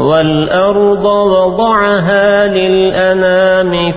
والأرض وضعها للأنام